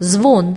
звон